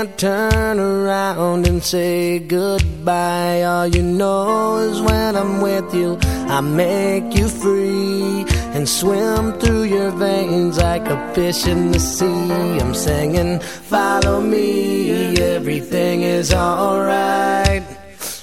Can't turn around and say goodbye. All you know is when I'm with you, I make you free and swim through your veins like a fish in the sea. I'm singing, follow me, everything is alright.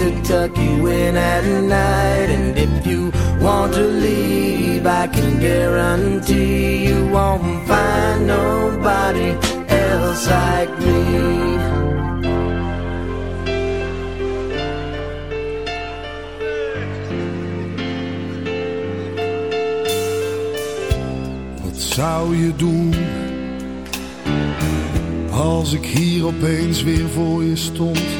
to tuck you in at night. And if you want to leave, I can guarantee you won't find nobody else like me. Zou je doen als ik hier opeens weer voor je stond?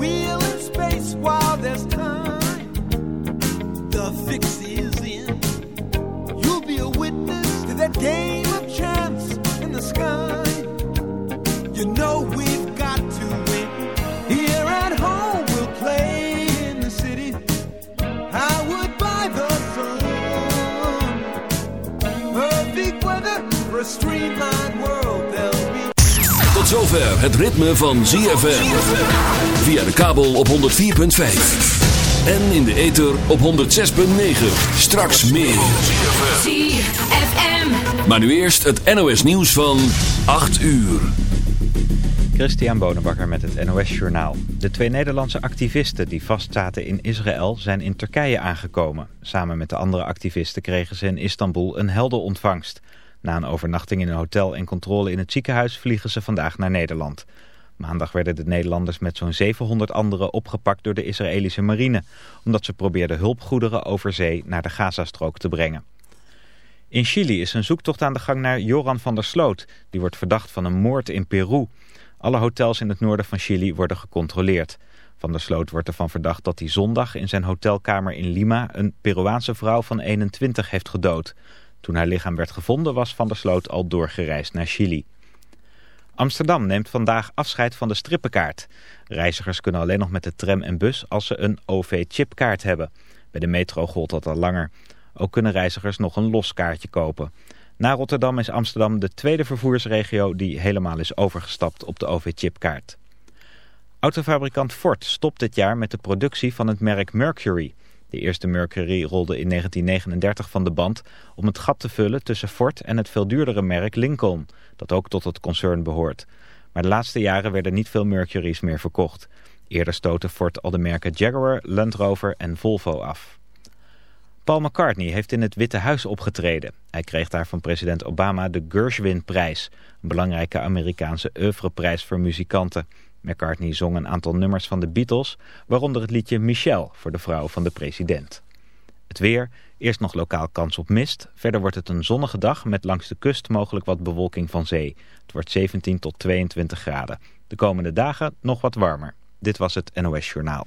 wheel het ritme van ZFM. Via de kabel op 104.5. En in de ether op 106.9. Straks meer. ZFM. Maar nu eerst het NOS nieuws van 8 uur. Christian Bonenbakker met het NOS Journaal. De twee Nederlandse activisten die vastzaten in Israël zijn in Turkije aangekomen. Samen met de andere activisten kregen ze in Istanbul een heldenontvangst. Na een overnachting in een hotel en controle in het ziekenhuis vliegen ze vandaag naar Nederland. Maandag werden de Nederlanders met zo'n 700 anderen opgepakt door de Israëlische marine... omdat ze probeerden hulpgoederen over zee naar de Gazastrook te brengen. In Chili is een zoektocht aan de gang naar Joran van der Sloot. Die wordt verdacht van een moord in Peru. Alle hotels in het noorden van Chili worden gecontroleerd. Van der Sloot wordt ervan verdacht dat hij zondag in zijn hotelkamer in Lima... een Peruaanse vrouw van 21 heeft gedood. Toen haar lichaam werd gevonden was Van der Sloot al doorgereisd naar Chili. Amsterdam neemt vandaag afscheid van de strippenkaart. Reizigers kunnen alleen nog met de tram en bus als ze een OV-chipkaart hebben. Bij de metro gold dat al langer. Ook kunnen reizigers nog een los kaartje kopen. Na Rotterdam is Amsterdam de tweede vervoersregio die helemaal is overgestapt op de OV-chipkaart. Autofabrikant Ford stopt dit jaar met de productie van het merk Mercury. De eerste Mercury rolde in 1939 van de band om het gat te vullen tussen Ford en het veel duurdere merk Lincoln, dat ook tot het concern behoort. Maar de laatste jaren werden niet veel Mercury's meer verkocht. Eerder stoten Ford al de merken Jaguar, Land Rover en Volvo af. Paul McCartney heeft in het Witte Huis opgetreden. Hij kreeg daar van president Obama de Gershwin-prijs, een belangrijke Amerikaanse oeuvreprijs voor muzikanten. McCartney zong een aantal nummers van de Beatles, waaronder het liedje Michelle voor de vrouw van de president. Het weer, eerst nog lokaal kans op mist. Verder wordt het een zonnige dag met langs de kust mogelijk wat bewolking van zee. Het wordt 17 tot 22 graden. De komende dagen nog wat warmer. Dit was het NOS Journaal.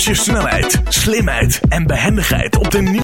Snelheid, slimheid en behendigheid op de nieuwe